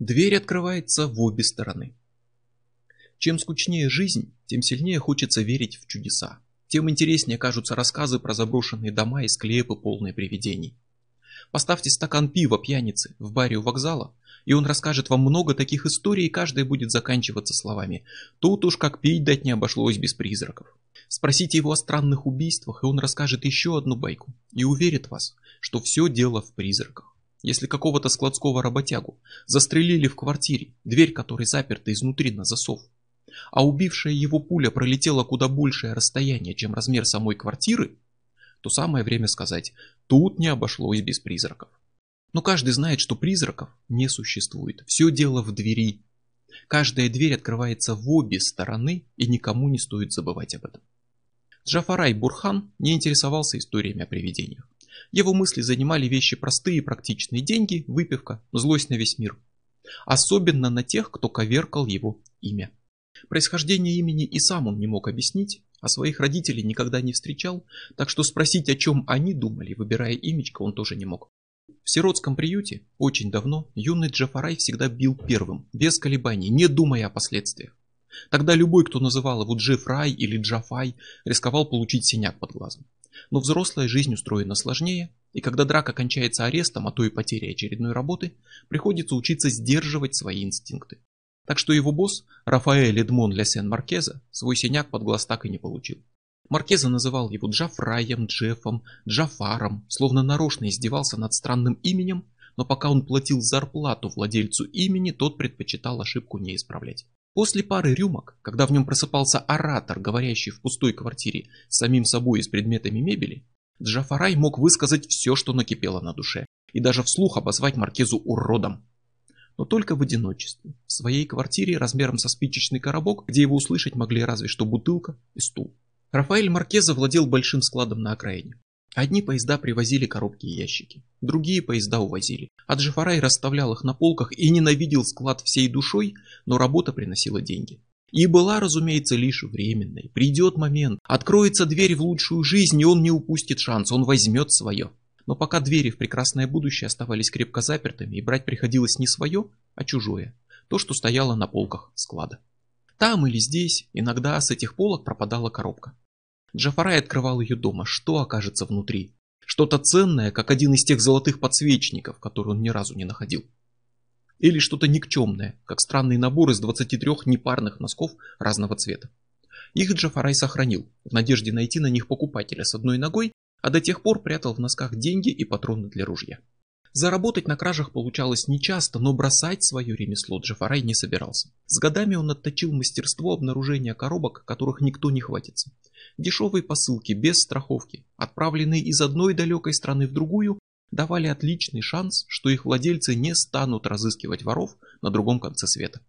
Дверь открывается в обе стороны. Чем скучнее жизнь, тем сильнее хочется верить в чудеса. Тем интереснее кажутся рассказы про заброшенные дома и склепы, полные привидений. Поставьте стакан пива пьяницы в баре у вокзала, и он расскажет вам много таких историй, и каждая будет заканчиваться словами «Тут уж как пить дать не обошлось без призраков». Спросите его о странных убийствах, и он расскажет еще одну байку и уверит вас, что все дело в призраках. Если какого-то складского работягу застрелили в квартире, дверь которой заперта изнутри на засов, а убившая его пуля пролетела куда большее расстояние, чем размер самой квартиры, то самое время сказать, тут не обошлось без призраков. Но каждый знает, что призраков не существует. Все дело в двери. Каждая дверь открывается в обе стороны, и никому не стоит забывать об этом. Джафарай Бурхан не интересовался историями о привидениях. Его мысли занимали вещи простые и практичные. Деньги, выпивка, злость на весь мир. Особенно на тех, кто коверкал его имя. Происхождение имени и сам он не мог объяснить, а своих родителей никогда не встречал, так что спросить, о чем они думали, выбирая имечко, он тоже не мог. В сиротском приюте очень давно юный Джафарай всегда бил первым, без колебаний, не думая о последствиях. Тогда любой, кто называл его Джефрай или Джафай, рисковал получить синяк под глазом. Но взрослая жизнь устроена сложнее, и когда драка кончается арестом, а то и потерей очередной работы, приходится учиться сдерживать свои инстинкты. Так что его босс, Рафаэль Эдмон Лясен Маркеза, свой синяк под глаз так и не получил. Маркеза называл его Джафраем, Джеффом, Джафаром, словно нарочно издевался над странным именем, но пока он платил зарплату владельцу имени, тот предпочитал ошибку не исправлять. После пары рюмок, когда в нем просыпался оратор, говорящий в пустой квартире с самим собой и с предметами мебели, Джафарай мог высказать все, что накипело на душе, и даже вслух обозвать Маркезу уродом но только в одиночестве, в своей квартире размером со спичечный коробок, где его услышать могли разве что бутылка и стул. Рафаэль Маркеза владел большим складом на окраине. Одни поезда привозили коробки и ящики, другие поезда увозили. А Джафарай расставлял их на полках и ненавидел склад всей душой, но работа приносила деньги. И была, разумеется, лишь временной. Придет момент, откроется дверь в лучшую жизнь, и он не упустит шанс, он возьмет свое. Но пока двери в прекрасное будущее оставались крепко запертыми, и брать приходилось не свое, а чужое, то, что стояло на полках склада. Там или здесь иногда с этих полок пропадала коробка. Джафарай открывал ее дома, что окажется внутри. Что-то ценное, как один из тех золотых подсвечников, которые он ни разу не находил. Или что-то никчемное, как странный набор из 23 непарных носков разного цвета. Их Джафарай сохранил, в надежде найти на них покупателя с одной ногой а до тех пор прятал в носках деньги и патроны для ружья. Заработать на кражах получалось нечасто, но бросать свое ремесло Джафарай не собирался. С годами он отточил мастерство обнаружения коробок, которых никто не хватится. Дешевые посылки без страховки, отправленные из одной далекой страны в другую, давали отличный шанс, что их владельцы не станут разыскивать воров на другом конце света.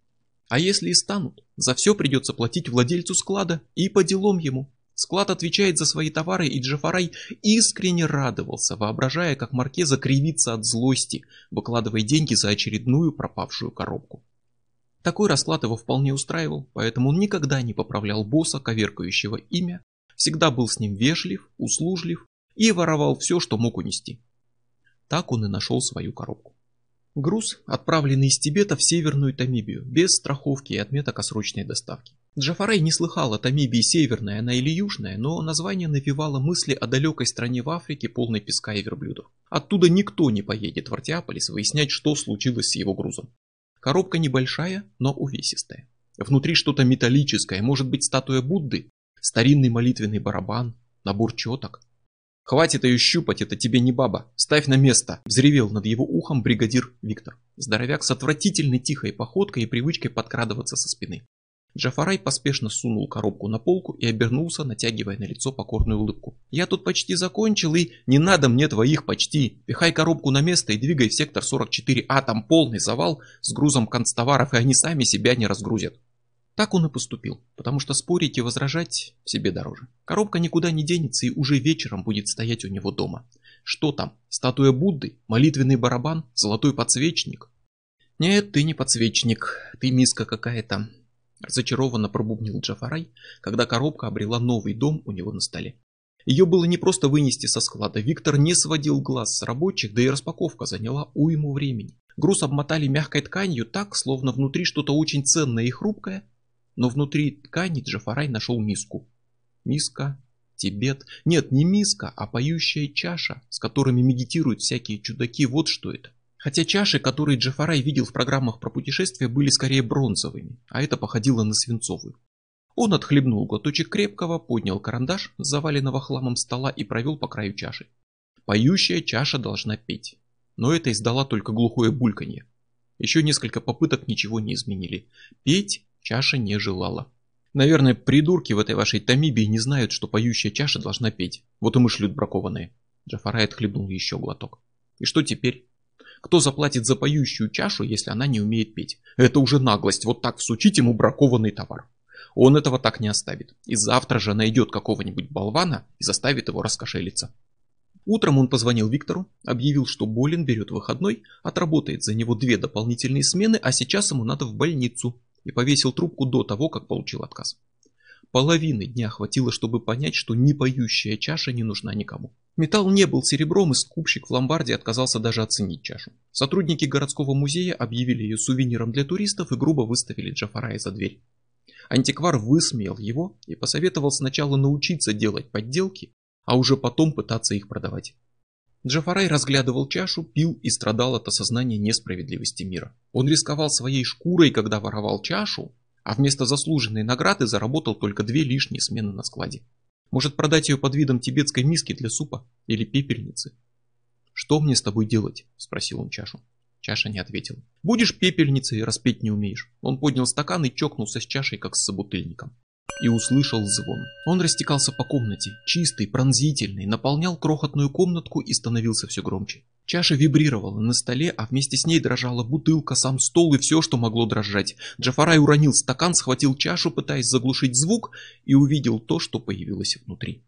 А если и станут, за все придется платить владельцу склада и по делам ему. Склад отвечает за свои товары, и Джафарай искренне радовался, воображая, как Маркеза кривится от злости, выкладывая деньги за очередную пропавшую коробку. Такой расклад его вполне устраивал, поэтому он никогда не поправлял босса, коверкающего имя, всегда был с ним вежлив, услужлив и воровал все, что мог унести. Так он и нашел свою коробку. Груз, отправленный из Тибета в Северную Тамибию, без страховки и отметок о срочной доставке. Джафарей не слыхал о Тамибии северная она или южная, но название навевало мысли о далекой стране в Африке, полной песка и верблюдов. Оттуда никто не поедет в Артиаполис выяснять, что случилось с его грузом. Коробка небольшая, но увесистая. Внутри что-то металлическое, может быть статуя Будды, старинный молитвенный барабан, набор четок. «Хватит ее щупать, это тебе не баба. Ставь на место!» Взревел над его ухом бригадир Виктор. Здоровяк с отвратительной тихой походкой и привычкой подкрадываться со спины. Джафарай поспешно сунул коробку на полку и обернулся, натягивая на лицо покорную улыбку. «Я тут почти закончил и... Не надо мне твоих почти! Пихай коробку на место и двигай в сектор 44А, там полный завал с грузом концтоваров, и они сами себя не разгрузят». Так он и поступил, потому что спорить и возражать себе дороже. Коробка никуда не денется и уже вечером будет стоять у него дома. Что там? Статуя Будды? Молитвенный барабан? Золотой подсвечник? Нет, ты не подсвечник, ты миска какая-то. Разочарованно пробубнил Джафарай, когда коробка обрела новый дом у него на столе. Ее было не просто вынести со склада, Виктор не сводил глаз с рабочих, да и распаковка заняла уйму времени. Груз обмотали мягкой тканью так, словно внутри что-то очень ценное и хрупкое, но внутри ткани Джафарай нашел миску. Миска, Тибет. Нет, не миска, а поющая чаша, с которыми медитируют всякие чудаки. Вот что это. Хотя чаши, которые Джафарай видел в программах про путешествия, были скорее бронзовыми, а это походило на свинцовую. Он отхлебнул глоточек крепкого, поднял карандаш с заваленного хламом стола и провел по краю чаши. Поющая чаша должна петь. Но это издала только глухое бульканье. Еще несколько попыток ничего не изменили. Петь чаша не желала. Наверное, придурки в этой вашей Тамибии не знают, что поющая чаша должна петь. Вот и мы шлют бракованные. Джафарай отхлебнул еще глоток. И что теперь? Кто заплатит за поющую чашу, если она не умеет петь? Это уже наглость, вот так всучить ему бракованный товар. Он этого так не оставит. И завтра же найдет какого-нибудь болвана и заставит его раскошелиться. Утром он позвонил Виктору, объявил, что болен, берет выходной, отработает за него две дополнительные смены, а сейчас ему надо в больницу и повесил трубку до того, как получил отказ. Половины дня хватило, чтобы понять, что не поющая чаша не нужна никому. Металл не был серебром, и скупщик в ломбарде отказался даже оценить чашу. Сотрудники городского музея объявили ее сувениром для туристов и грубо выставили Джафарая за дверь. Антиквар высмеял его и посоветовал сначала научиться делать подделки, а уже потом пытаться их продавать. Джафарай разглядывал чашу, пил и страдал от осознания несправедливости мира. Он рисковал своей шкурой, когда воровал чашу, а вместо заслуженной награды заработал только две лишние смены на складе. Может продать ее под видом тибетской миски для супа или пепельницы? «Что мне с тобой делать?» – спросил он чашу. Чаша не ответил. «Будешь пепельницей, распеть не умеешь». Он поднял стакан и чокнулся с чашей, как с собутыльником и услышал звон. Он растекался по комнате, чистый, пронзительный, наполнял крохотную комнатку и становился все громче. Чаша вибрировала на столе, а вместе с ней дрожала бутылка, сам стол и все, что могло дрожать. Джафарай уронил стакан, схватил чашу, пытаясь заглушить звук, и увидел то, что появилось внутри.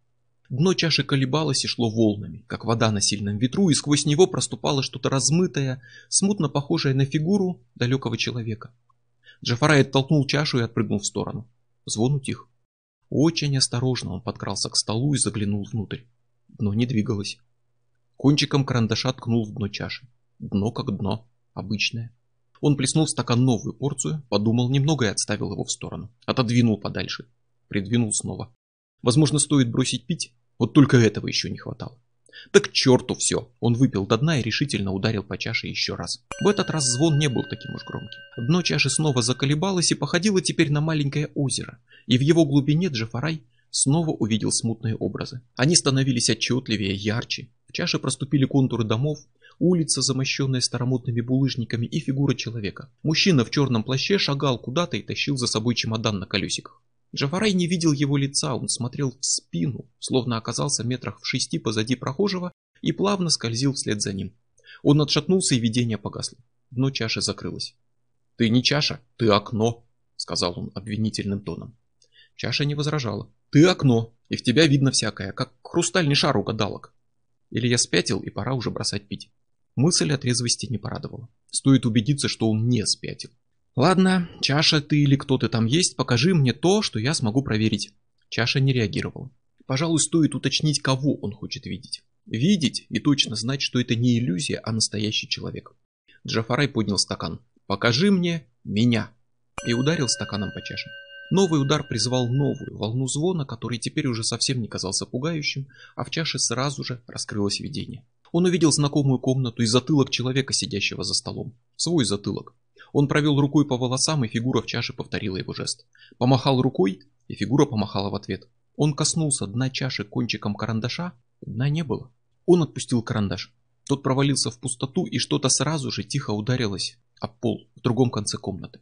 Дно чаши колебалось и шло волнами, как вода на сильном ветру, и сквозь него проступало что-то размытое, смутно похожее на фигуру далекого человека. Джафарай оттолкнул чашу и отпрыгнул в сторону. Звон утих. Очень осторожно он подкрался к столу и заглянул внутрь. Дно не двигалось. Кончиком карандаша ткнул в дно чаши. Дно как дно, обычное. Он плеснул в стакан новую порцию, подумал немного и отставил его в сторону. Отодвинул подальше. Придвинул снова. Возможно, стоит бросить пить? Вот только этого еще не хватало. Так к черту все. Он выпил до дна и решительно ударил по чаше еще раз. В этот раз звон не был таким уж громким. Дно чаши снова заколебалось и походило теперь на маленькое озеро. И в его глубине Джафарай снова увидел смутные образы. Они становились отчетливее, ярче. В чаше проступили контуры домов, улица, замощенная старомодными булыжниками, и фигура человека. Мужчина в черном плаще шагал куда-то и тащил за собой чемодан на колесиках. Джафарай не видел его лица, он смотрел в спину, словно оказался метрах в шести позади прохожего и плавно скользил вслед за ним. Он отшатнулся, и видение погасло. Дно чаши закрылось. «Ты не чаша, ты окно», — сказал он обвинительным тоном. Чаша не возражала. «Ты окно, и в тебя видно всякое, как хрустальный шар у гадалок». Или я спятил, и пора уже бросать пить. Мысль о трезвости не порадовала. Стоит убедиться, что он не спятил. «Ладно, чаша ты или кто ты там есть, покажи мне то, что я смогу проверить». Чаша не реагировала. Пожалуй, стоит уточнить, кого он хочет видеть. Видеть и точно знать, что это не иллюзия, а настоящий человек. Джафарай поднял стакан. «Покажи мне меня!» И ударил стаканом по чаше. Новый удар призвал новую волну звона, который теперь уже совсем не казался пугающим, а в чаше сразу же раскрылось видение. Он увидел знакомую комнату и затылок человека, сидящего за столом. Свой затылок. Он провел рукой по волосам, и фигура в чаше повторила его жест. Помахал рукой, и фигура помахала в ответ. Он коснулся дна чаши кончиком карандаша, дна не было. Он отпустил карандаш. Тот провалился в пустоту, и что-то сразу же тихо ударилось об пол в другом конце комнаты.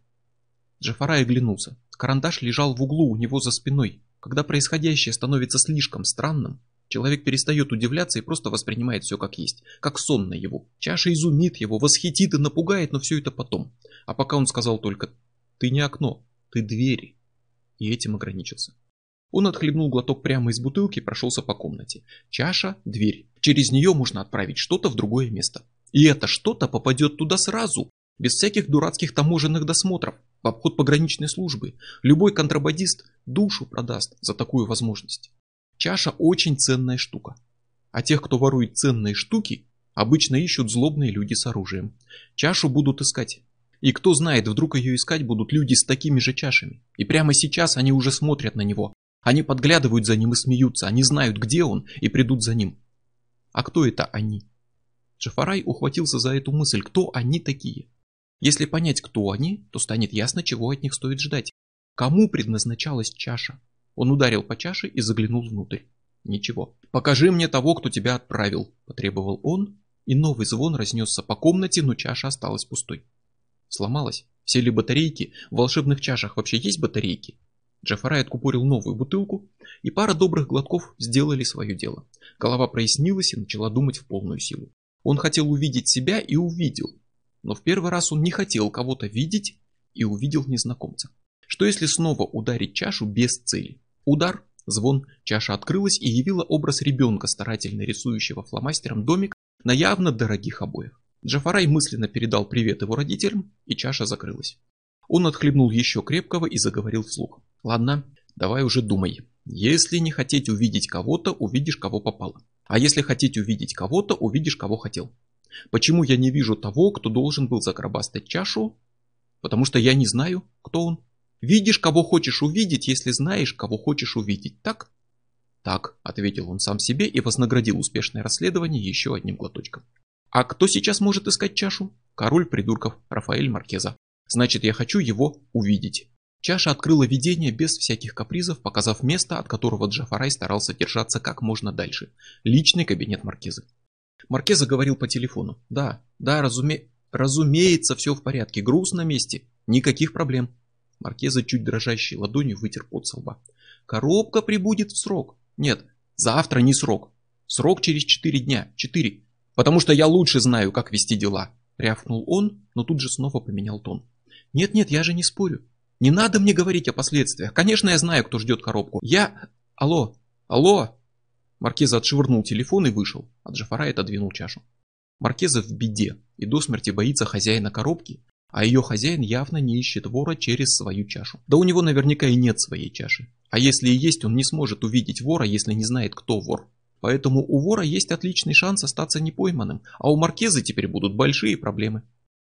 Джафарай оглянулся. Карандаш лежал в углу у него за спиной. Когда происходящее становится слишком странным, Человек перестает удивляться и просто воспринимает все как есть, как сон на его. Чаша изумит его, восхитит и напугает, но все это потом. А пока он сказал только «ты не окно, ты двери». И этим ограничился. Он отхлебнул глоток прямо из бутылки и прошелся по комнате. Чаша – дверь. Через нее можно отправить что-то в другое место. И это что-то попадет туда сразу, без всяких дурацких таможенных досмотров, в обход пограничной службы. Любой контрабандист душу продаст за такую возможность. Чаша очень ценная штука. А тех, кто ворует ценные штуки, обычно ищут злобные люди с оружием. Чашу будут искать. И кто знает, вдруг ее искать будут люди с такими же чашами. И прямо сейчас они уже смотрят на него. Они подглядывают за ним и смеются. Они знают, где он, и придут за ним. А кто это они? Джафарай ухватился за эту мысль. Кто они такие? Если понять, кто они, то станет ясно, чего от них стоит ждать. Кому предназначалась чаша? Он ударил по чаше и заглянул внутрь. Ничего. «Покажи мне того, кто тебя отправил», – потребовал он, и новый звон разнесся по комнате, но чаша осталась пустой. Сломалась. Все ли батарейки? В волшебных чашах вообще есть батарейки? Джафарай откупорил новую бутылку, и пара добрых глотков сделали свое дело. Голова прояснилась и начала думать в полную силу. Он хотел увидеть себя и увидел. Но в первый раз он не хотел кого-то видеть и увидел незнакомца. Что если снова ударить чашу без цели? Удар, звон, чаша открылась и явила образ ребенка, старательно рисующего фломастером домик на явно дорогих обоях. Джафарай мысленно передал привет его родителям, и чаша закрылась. Он отхлебнул еще крепкого и заговорил вслух. «Ладно, давай уже думай. Если не хотеть увидеть кого-то, увидишь, кого попало. А если хотеть увидеть кого-то, увидишь, кого хотел. Почему я не вижу того, кто должен был загробастать чашу? Потому что я не знаю, кто он. Видишь, кого хочешь увидеть, если знаешь, кого хочешь увидеть, так? Так, ответил он сам себе и вознаградил успешное расследование еще одним глоточком. А кто сейчас может искать чашу? Король придурков Рафаэль Маркеза. Значит, я хочу его увидеть. Чаша открыла видение без всяких капризов, показав место, от которого Джафарай старался держаться как можно дальше. Личный кабинет Маркезы. Маркеза говорил по телефону. Да, да, разуме... разумеется, все в порядке. Груз на месте. Никаких проблем. Маркеза чуть дрожащей ладонью вытер пот со лба. Коробка прибудет в срок. Нет, завтра не срок. Срок через четыре дня. Четыре. «Потому что я лучше знаю, как вести дела», — рявкнул он, но тут же снова поменял тон. «Нет-нет, я же не спорю. Не надо мне говорить о последствиях. Конечно, я знаю, кто ждет коробку. Я... Алло! Алло!» Маркеза отшвырнул телефон и вышел, а Джафарай отодвинул чашу. Маркеза в беде и до смерти боится хозяина коробки, а ее хозяин явно не ищет вора через свою чашу. Да у него наверняка и нет своей чаши. А если и есть, он не сможет увидеть вора, если не знает, кто вор. Поэтому у вора есть отличный шанс остаться непойманным, а у маркиза теперь будут большие проблемы.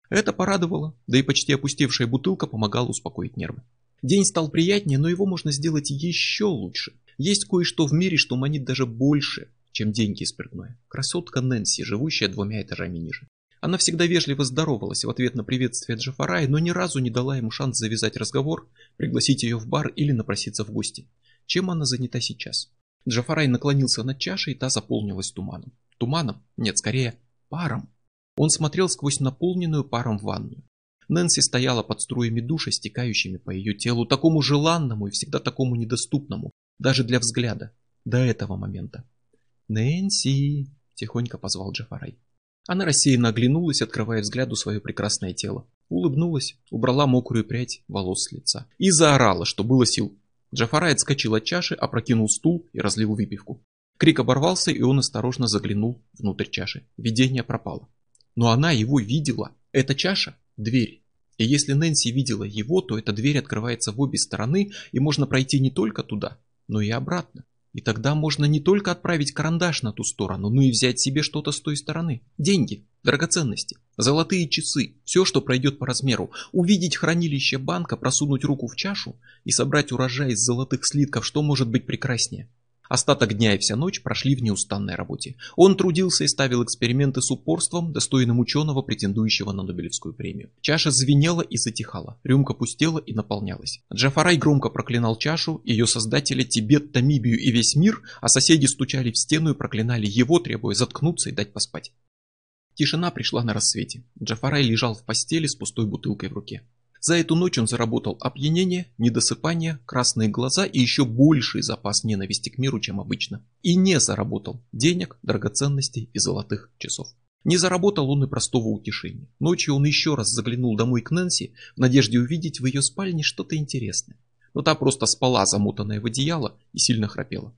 Это порадовало, да и почти опустевшая бутылка помогала успокоить нервы. День стал приятнее, но его можно сделать еще лучше. Есть кое-что в мире, что манит даже больше, чем деньги спиртное. Красотка Нэнси, живущая двумя этажами ниже. Она всегда вежливо здоровалась в ответ на приветствие Джафарая, но ни разу не дала ему шанс завязать разговор, пригласить ее в бар или напроситься в гости. Чем она занята сейчас? Джафарай наклонился над чашей, и та заполнилась туманом. Туманом? Нет, скорее, паром. Он смотрел сквозь наполненную паром ванную. Нэнси стояла под струями душа, стекающими по ее телу, такому желанному и всегда такому недоступному, даже для взгляда, до этого момента. «Нэнси!» – тихонько позвал Джафарай. Она рассеянно оглянулась, открывая взгляду свое прекрасное тело. Улыбнулась, убрала мокрую прядь волос с лица. И заорала, что было сил. Джафарай отскочил от чаши, опрокинул стул и разлил выпивку. Крик оборвался, и он осторожно заглянул внутрь чаши. Видение пропало. Но она его видела. Эта чаша – дверь. И если Нэнси видела его, то эта дверь открывается в обе стороны, и можно пройти не только туда, но и обратно. И тогда можно не только отправить карандаш на ту сторону, но и взять себе что-то с той стороны. Деньги, драгоценности, золотые часы, все, что пройдет по размеру. Увидеть хранилище банка, просунуть руку в чашу и собрать урожай из золотых слитков, что может быть прекраснее. Остаток дня и вся ночь прошли в неустанной работе. Он трудился и ставил эксперименты с упорством, достойным ученого, претендующего на Нобелевскую премию. Чаша звенела и затихала, рюмка пустела и наполнялась. Джафарай громко проклинал чашу, ее создателя, Тибет, Тамибию и весь мир, а соседи стучали в стену и проклинали его, требуя заткнуться и дать поспать. Тишина пришла на рассвете. Джафарай лежал в постели с пустой бутылкой в руке. За эту ночь он заработал опьянение, недосыпание, красные глаза и еще больший запас ненависти к миру, чем обычно. И не заработал денег, драгоценностей и золотых часов. Не заработал он и простого утешения. Ночью он еще раз заглянул домой к Нэнси в надежде увидеть в ее спальне что-то интересное. Но та просто спала, замотанная в одеяло, и сильно храпела.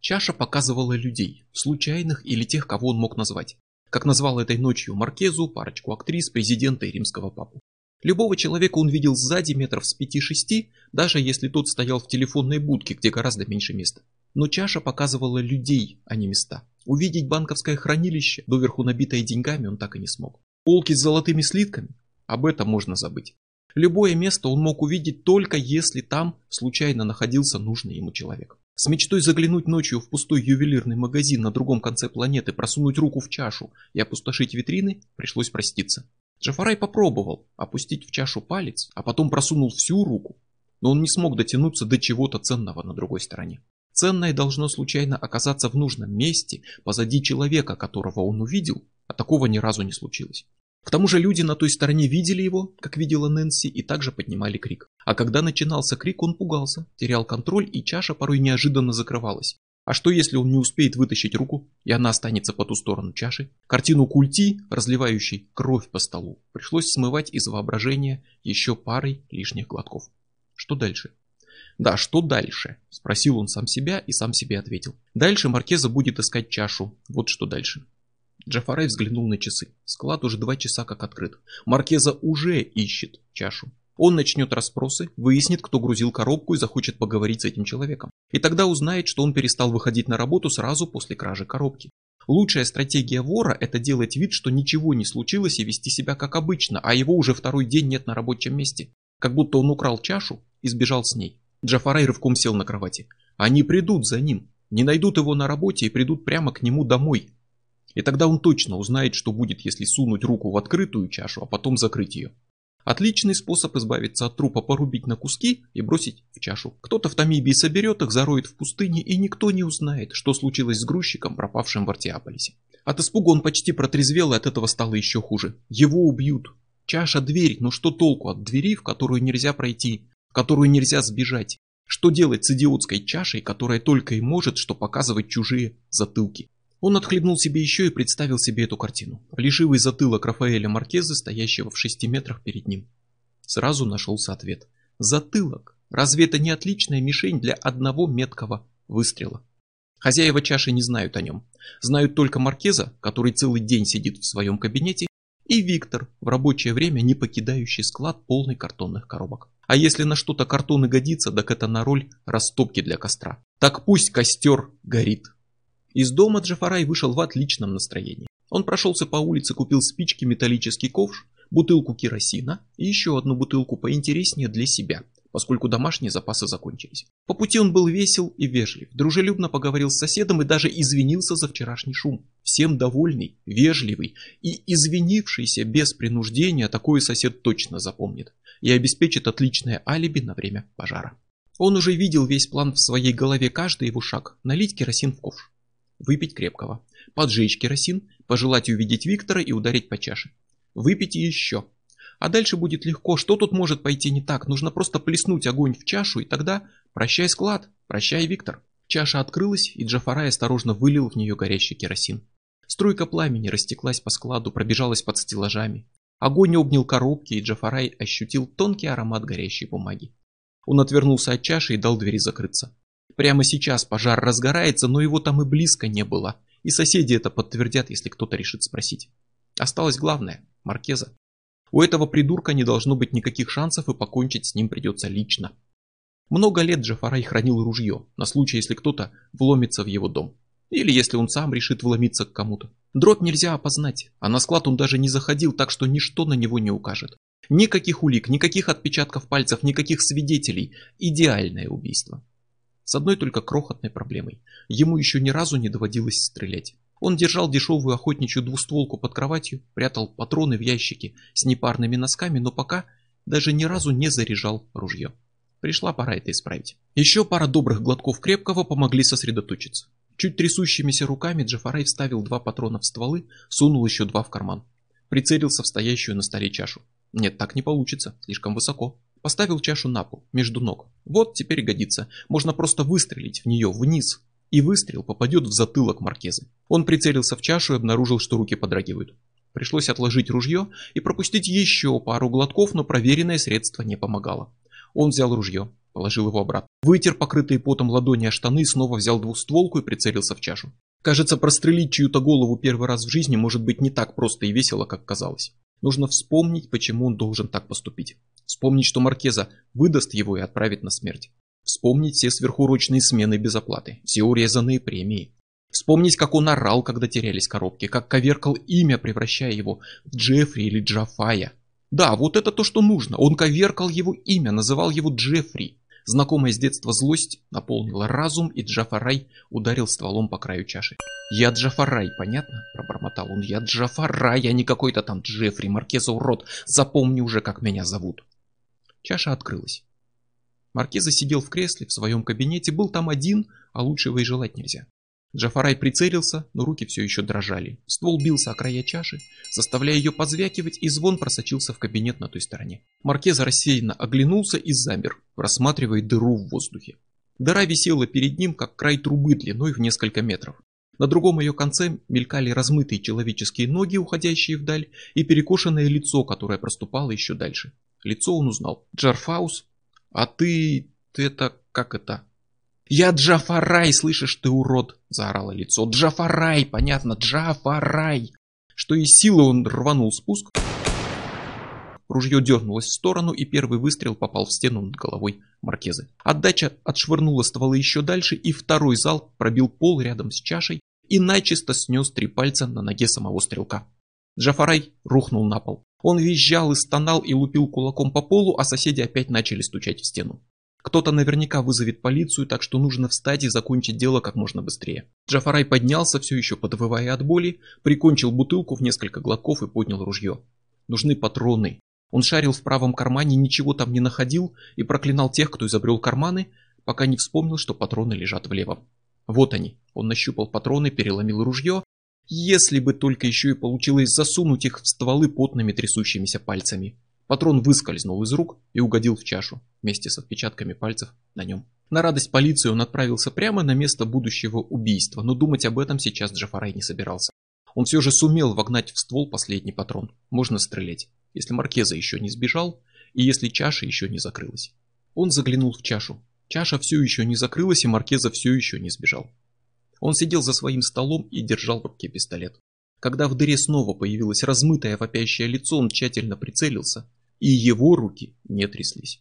Чаша показывала людей, случайных или тех, кого он мог назвать. Как назвал этой ночью Маркезу, парочку актрис, президента и римского папу. Любого человека он видел сзади метров с 5-6, даже если тот стоял в телефонной будке, где гораздо меньше места. Но чаша показывала людей, а не места. Увидеть банковское хранилище, доверху набитое деньгами, он так и не смог. Полки с золотыми слитками? Об этом можно забыть. Любое место он мог увидеть только если там случайно находился нужный ему человек. С мечтой заглянуть ночью в пустой ювелирный магазин на другом конце планеты, просунуть руку в чашу и опустошить витрины, пришлось проститься. Джафарай попробовал опустить в чашу палец, а потом просунул всю руку, но он не смог дотянуться до чего-то ценного на другой стороне. Ценное должно случайно оказаться в нужном месте, позади человека, которого он увидел, а такого ни разу не случилось. К тому же люди на той стороне видели его, как видела Нэнси, и также поднимали крик. А когда начинался крик, он пугался, терял контроль, и чаша порой неожиданно закрывалась. А что если он не успеет вытащить руку, и она останется по ту сторону чаши? Картину культи, разливающей кровь по столу, пришлось смывать из воображения еще парой лишних глотков. Что дальше? Да, что дальше? Спросил он сам себя и сам себе ответил. Дальше Маркеза будет искать чашу. Вот что дальше. Джафарай взглянул на часы. Склад уже два часа как открыт. Маркеза уже ищет чашу. Он начнет расспросы, выяснит, кто грузил коробку и захочет поговорить с этим человеком. И тогда узнает, что он перестал выходить на работу сразу после кражи коробки. Лучшая стратегия вора – это делать вид, что ничего не случилось и вести себя как обычно, а его уже второй день нет на рабочем месте. Как будто он украл чашу и сбежал с ней. Джафарай рывком сел на кровати. Они придут за ним, не найдут его на работе и придут прямо к нему домой. И тогда он точно узнает, что будет, если сунуть руку в открытую чашу, а потом закрыть ее. Отличный способ избавиться от трупа порубить на куски и бросить в чашу. Кто-то в Тамибии соберет их, зароет в пустыне, и никто не узнает, что случилось с грузчиком, пропавшим в Артиаполисе. От испуга он почти протрезвел, и от этого стало еще хуже. Его убьют. Чаша – дверь, но что толку от двери, в которую нельзя пройти, в которую нельзя сбежать? Что делать с идиотской чашей, которая только и может, что показывать чужие затылки? Он отхлебнул себе еще и представил себе эту картину. Плешивый затылок Рафаэля Маркеза, стоящего в шести метрах перед ним. Сразу нашелся ответ. Затылок. Разве это не отличная мишень для одного меткого выстрела? Хозяева чаши не знают о нем. Знают только Маркеза, который целый день сидит в своем кабинете, и Виктор, в рабочее время не покидающий склад полный картонных коробок. А если на что-то картон и годится, так это на роль растопки для костра. Так пусть костер горит. Из дома Джафарай вышел в отличном настроении. Он прошелся по улице, купил спички, металлический ковш, бутылку керосина и еще одну бутылку поинтереснее для себя, поскольку домашние запасы закончились. По пути он был весел и вежлив, дружелюбно поговорил с соседом и даже извинился за вчерашний шум. Всем довольный, вежливый и извинившийся без принуждения такой сосед точно запомнит и обеспечит отличное алиби на время пожара. Он уже видел весь план в своей голове, каждый его шаг, налить керосин в ковш выпить крепкого, поджечь керосин, пожелать увидеть Виктора и ударить по чаше. Выпить еще. А дальше будет легко, что тут может пойти не так, нужно просто плеснуть огонь в чашу, и тогда прощай склад, прощай Виктор. Чаша открылась, и Джафарай осторожно вылил в нее горящий керосин. Струйка пламени растеклась по складу, пробежалась под стеллажами. Огонь обнял коробки, и Джафарай ощутил тонкий аромат горящей бумаги. Он отвернулся от чаши и дал двери закрыться. Прямо сейчас пожар разгорается, но его там и близко не было. И соседи это подтвердят, если кто-то решит спросить. Осталось главное – Маркеза. У этого придурка не должно быть никаких шансов и покончить с ним придется лично. Много лет Джафарай хранил ружье, на случай, если кто-то вломится в его дом. Или если он сам решит вломиться к кому-то. Дробь нельзя опознать, а на склад он даже не заходил, так что ничто на него не укажет. Никаких улик, никаких отпечатков пальцев, никаких свидетелей. Идеальное убийство. С одной только крохотной проблемой. Ему еще ни разу не доводилось стрелять. Он держал дешевую охотничью двустволку под кроватью, прятал патроны в ящике с непарными носками, но пока даже ни разу не заряжал ружье. Пришла пора это исправить. Еще пара добрых глотков крепкого помогли сосредоточиться. Чуть трясущимися руками Джафарай вставил два патрона в стволы, сунул еще два в карман. Прицелился в стоящую на столе чашу. Нет, так не получится, слишком высоко. Поставил чашу на пол, между ног. Вот теперь годится. Можно просто выстрелить в нее вниз. И выстрел попадет в затылок Маркезы. Он прицелился в чашу и обнаружил, что руки подрагивают. Пришлось отложить ружье и пропустить еще пару глотков, но проверенное средство не помогало. Он взял ружье, положил его обратно. Вытер покрытые потом ладони о штаны, снова взял двустволку и прицелился в чашу. Кажется, прострелить чью-то голову первый раз в жизни может быть не так просто и весело, как казалось. Нужно вспомнить, почему он должен так поступить. Вспомнить, что Маркеза выдаст его и отправит на смерть. Вспомнить все сверхурочные смены без оплаты, все урезанные премии. Вспомнить, как он орал, когда терялись коробки, как коверкал имя, превращая его в Джеффри или Джафая. Да, вот это то, что нужно. Он коверкал его имя, называл его Джеффри. Знакомая с детства злость наполнила разум, и Джафарай ударил стволом по краю чаши. «Я Джафарай, понятно?» – пробормотал он. «Я Джафарай, а не какой-то там Джеффри, Маркеза урод. Запомни уже, как меня зовут». Чаша открылась. Маркеза сидел в кресле в своем кабинете, был там один, а лучшего и желать нельзя. Джафарай прицелился, но руки все еще дрожали. Ствол бился о края чаши, заставляя ее позвякивать, и звон просочился в кабинет на той стороне. Маркеза рассеянно оглянулся и замер, рассматривая дыру в воздухе. Дыра висела перед ним, как край трубы длиной в несколько метров. На другом ее конце мелькали размытые человеческие ноги, уходящие вдаль, и перекошенное лицо, которое проступало еще дальше. Лицо он узнал. Джарфаус? А ты... ты это... как это... «Я Джафарай, слышишь ты, урод!» – заорало лицо. «Джафарай, понятно, Джафарай!» Что из силы он рванул спуск. Ружье дернулось в сторону, и первый выстрел попал в стену над головой Маркезы. Отдача отшвырнула стволы еще дальше, и второй залп пробил пол рядом с чашей и начисто снес три пальца на ноге самого стрелка. Джафарай рухнул на пол. Он визжал и стонал и лупил кулаком по полу, а соседи опять начали стучать в стену. Кто-то наверняка вызовет полицию, так что нужно встать и закончить дело как можно быстрее. Джафарай поднялся, все еще подвывая от боли, прикончил бутылку в несколько глотков и поднял ружье. Нужны патроны. Он шарил в правом кармане, ничего там не находил и проклинал тех, кто изобрел карманы, пока не вспомнил, что патроны лежат в левом. Вот они. Он нащупал патроны, переломил ружье. Если бы только еще и получилось засунуть их в стволы потными трясущимися пальцами. Патрон выскользнул из рук и угодил в чашу, вместе с отпечатками пальцев на нем. На радость полиции он отправился прямо на место будущего убийства, но думать об этом сейчас Джафарай не собирался. Он все же сумел вогнать в ствол последний патрон. Можно стрелять, если Маркеза еще не сбежал и если чаша еще не закрылась. Он заглянул в чашу. Чаша все еще не закрылась и Маркеза все еще не сбежал. Он сидел за своим столом и держал в руке пистолет. Когда в дыре снова появилось размытое вопящее лицо, он тщательно прицелился, и его руки не тряслись.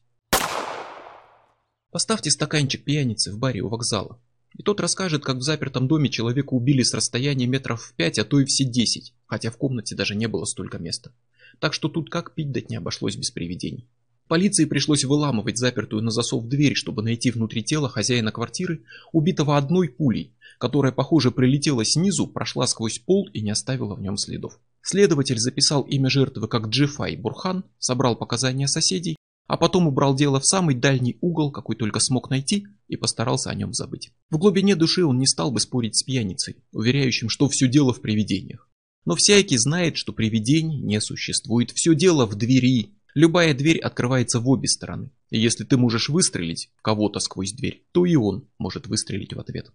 Поставьте стаканчик пьяницы в баре у вокзала, и тот расскажет, как в запертом доме человека убили с расстояния метров в пять, а то и все десять, хотя в комнате даже не было столько места. Так что тут как пить дать не обошлось без привидений. Полиции пришлось выламывать запертую на засов дверь, чтобы найти внутри тела хозяина квартиры, убитого одной пулей, которая, похоже, прилетела снизу, прошла сквозь пол и не оставила в нем следов. Следователь записал имя жертвы как Джифай Бурхан, собрал показания соседей, а потом убрал дело в самый дальний угол, какой только смог найти, и постарался о нем забыть. В глубине души он не стал бы спорить с пьяницей, уверяющим, что все дело в привидениях. Но всякий знает, что привидений не существует, все дело в двери. Любая дверь открывается в обе стороны. И если ты можешь выстрелить в кого-то сквозь дверь, то и он может выстрелить в ответ.